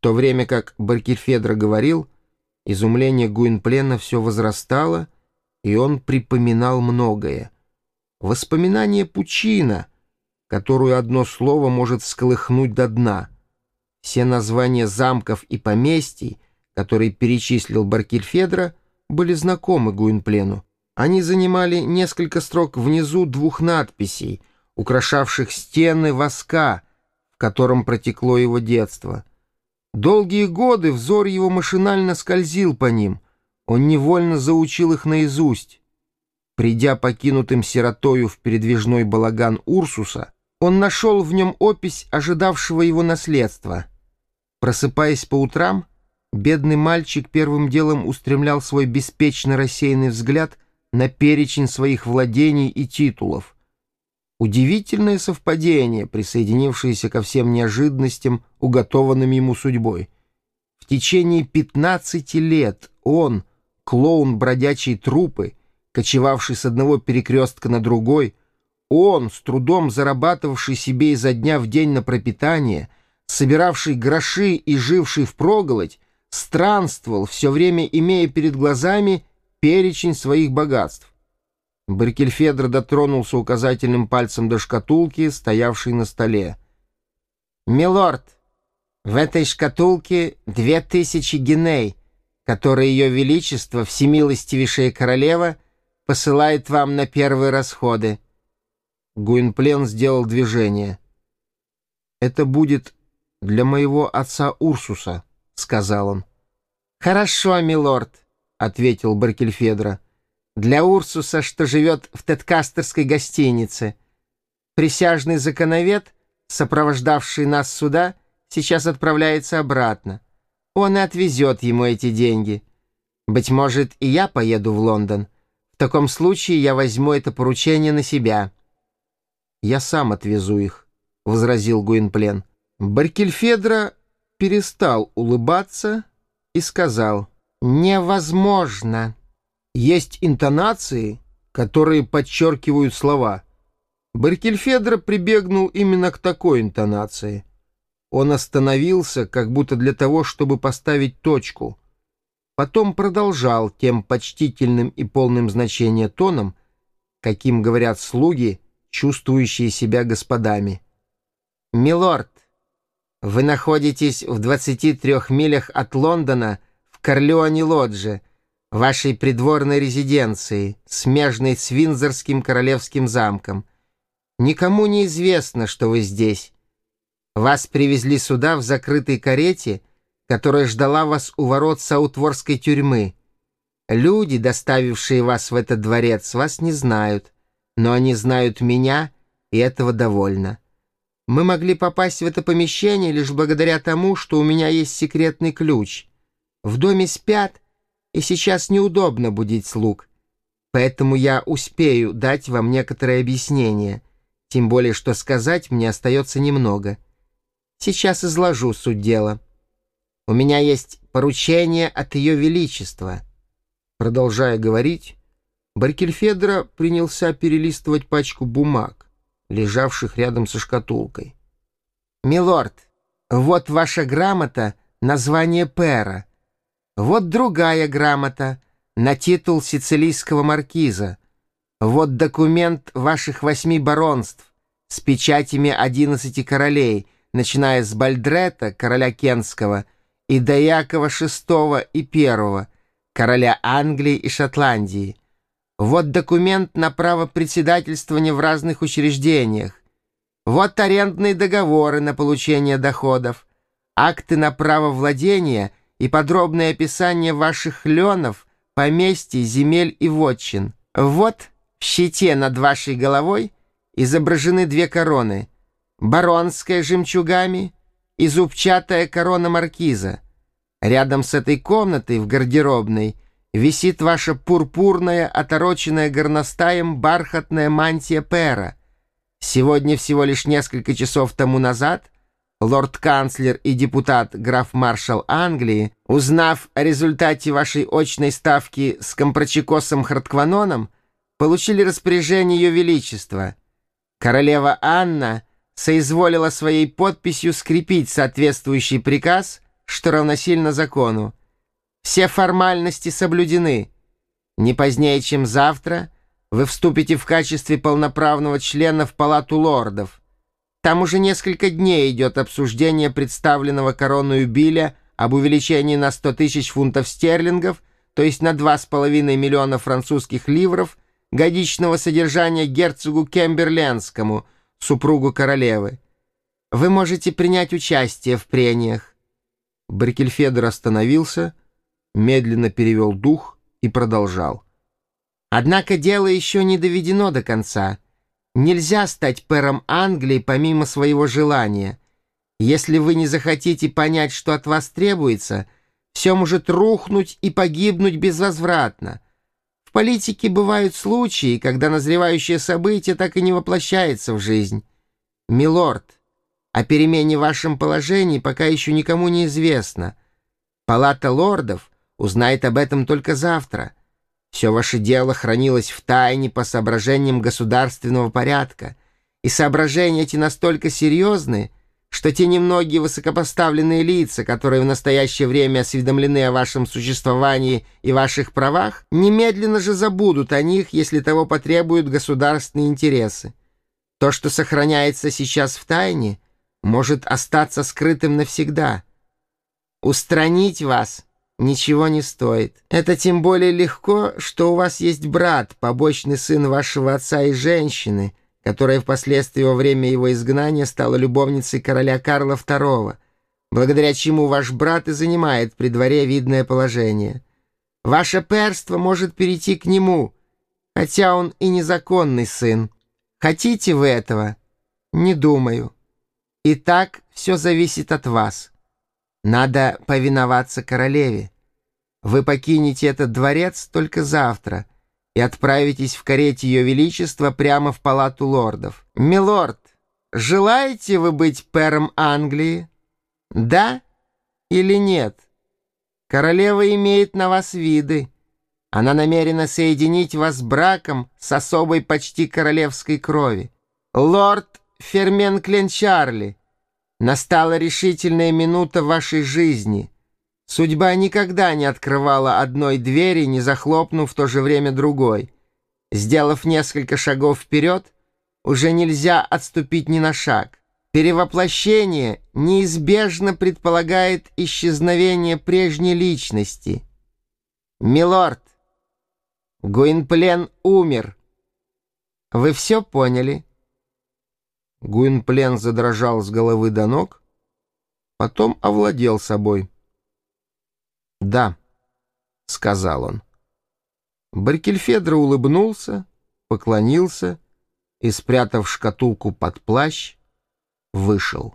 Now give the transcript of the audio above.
то время как Баркельфедро говорил, изумление Гуинплена все возрастало, и он припоминал многое. Воспоминание пучина, которую одно слово может сколыхнуть до дна. Все названия замков и поместий, которые перечислил Баркельфедро, были знакомы Гуинплену. Они занимали несколько строк внизу двух надписей, украшавших стены воска, в котором протекло его детство. Долгие годы взор его машинально скользил по ним, он невольно заучил их наизусть. Придя покинутым сиротою в передвижной балаган Урсуса, он нашел в нем опись ожидавшего его наследства. Просыпаясь по утрам, бедный мальчик первым делом устремлял свой беспечно рассеянный взгляд на перечень своих владений и титулов. Удивительное совпадение, присоединившееся ко всем неожиданностям, уготованным ему судьбой. В течение 15 лет он, клоун бродячей трупы, кочевавший с одного перекрестка на другой, он, с трудом зарабатывавший себе изо дня в день на пропитание, собиравший гроши и живший впроголодь, странствовал, все время имея перед глазами перечень своих богатств. Баркельфедро дотронулся указательным пальцем до шкатулки, стоявшей на столе. «Милорд, в этой шкатулке две тысячи геней, которые ее величество, всемилостивейшая королева, посылает вам на первые расходы». Гуинплен сделал движение. «Это будет для моего отца Урсуса», — сказал он. «Хорошо, милорд», — ответил Баркельфедро. «Для Урсуса, что живет в Теткастерской гостинице. Присяжный законовед, сопровождавший нас сюда, сейчас отправляется обратно. Он и отвезет ему эти деньги. Быть может, и я поеду в Лондон. В таком случае я возьму это поручение на себя». «Я сам отвезу их», — возразил Гуинплен. Баркельфедро перестал улыбаться и сказал «Невозможно». Есть интонации, которые подчеркивают слова. Баркельфедро прибегнул именно к такой интонации. Он остановился, как будто для того, чтобы поставить точку. Потом продолжал тем почтительным и полным значения тоном, каким говорят слуги — чувствующие себя господами. «Милорд, вы находитесь в 23 милях от Лондона в Корлеоне-Лодже, вашей придворной резиденции, смежной с Винзорским королевским замком. Никому не известно, что вы здесь. Вас привезли сюда в закрытой карете, которая ждала вас у ворот Саутворской тюрьмы. Люди, доставившие вас в этот дворец, вас не знают» но они знают меня, и этого довольно. Мы могли попасть в это помещение лишь благодаря тому, что у меня есть секретный ключ. В доме спят, и сейчас неудобно будить слуг. Поэтому я успею дать вам некоторое объяснение, тем более что сказать мне остается немного. Сейчас изложу суть дела. У меня есть поручение от Ее Величества. Продолжая говорить, Баркельфедро принялся перелистывать пачку бумаг, лежавших рядом со шкатулкой. «Милорд, вот ваша грамота название пера. Вот другая грамота на титул сицилийского маркиза. Вот документ ваших восьми баронств с печатями одиннадцати королей, начиная с Бальдрета, короля Кенского, и до Якова VI и I, короля Англии и Шотландии. Вот документ на право председательствования в разных учреждениях. Вот арендные договоры на получение доходов, акты на право владения и подробное описание ваших ленов, поместий, земель и вотчин. Вот в щите над вашей головой изображены две короны. Баронская жемчугами и зубчатая корона маркиза. Рядом с этой комнатой в гардеробной — висит ваша пурпурная, отороченная горностаем бархатная мантия пера. Сегодня всего лишь несколько часов тому назад лорд-канцлер и депутат граф-маршал Англии, узнав о результате вашей очной ставки с компрочекосом Харткваноном, получили распоряжение Ее Величества. Королева Анна соизволила своей подписью скрепить соответствующий приказ — что равносильно закону. Все формальности соблюдены. Не позднее, чем завтра, вы вступите в качестве полноправного члена в Палату лордов. Там уже несколько дней идет обсуждение представленного корону Биля об увеличении на 100 тысяч фунтов стерлингов, то есть на 2,5 миллиона французских ливров, годичного содержания герцогу Кемберленскому, супругу королевы. Вы можете принять участие в прениях. Брикельфедер остановился, медленно перевел дух и продолжал. Однако дело еще не доведено до конца. Нельзя стать пэром Англии помимо своего желания. Если вы не захотите понять, что от вас требуется, все может рухнуть и погибнуть безвозвратно. В политике бывают случаи, когда назревающее событие так и не воплощается в жизнь. Милорд, о перемене в вашем положении пока еще никому не известно. Палата лордов узнает об этом только завтра. Все ваше дело хранилось в тайне по соображениям государственного порядка, и соображения эти настолько серьезны, что те немногие высокопоставленные лица, которые в настоящее время осведомлены о вашем существовании и ваших правах, немедленно же забудут о них, если того потребуют государственные интересы. То, что сохраняется сейчас в тайне — может остаться скрытым навсегда. Устранить вас ничего не стоит. Это тем более легко, что у вас есть брат, побочный сын вашего отца и женщины, которая впоследствии во время его изгнания стала любовницей короля Карла II, благодаря чему ваш брат и занимает при дворе видное положение. Ваше перство может перейти к нему, хотя он и незаконный сын. Хотите вы этого? Не думаю. И так все зависит от вас. Надо повиноваться королеве. Вы покинете этот дворец только завтра и отправитесь в карете Ее Величества прямо в палату лордов. Милорд, желаете вы быть пэром Англии? Да или нет? Королева имеет на вас виды. Она намерена соединить вас браком с особой почти королевской крови. Лорд Фермен Кленчарли, настала решительная минута вашей жизни. Судьба никогда не открывала одной двери, не захлопнув в то же время другой. Сделав несколько шагов вперед, уже нельзя отступить ни на шаг. Перевоплощение неизбежно предполагает исчезновение прежней личности. Милорд, Гуинплен умер. Вы все поняли? Гуинплен задрожал с головы до ног, потом овладел собой. «Да», — сказал он. Баркельфедро улыбнулся, поклонился и, спрятав шкатулку под плащ, вышел.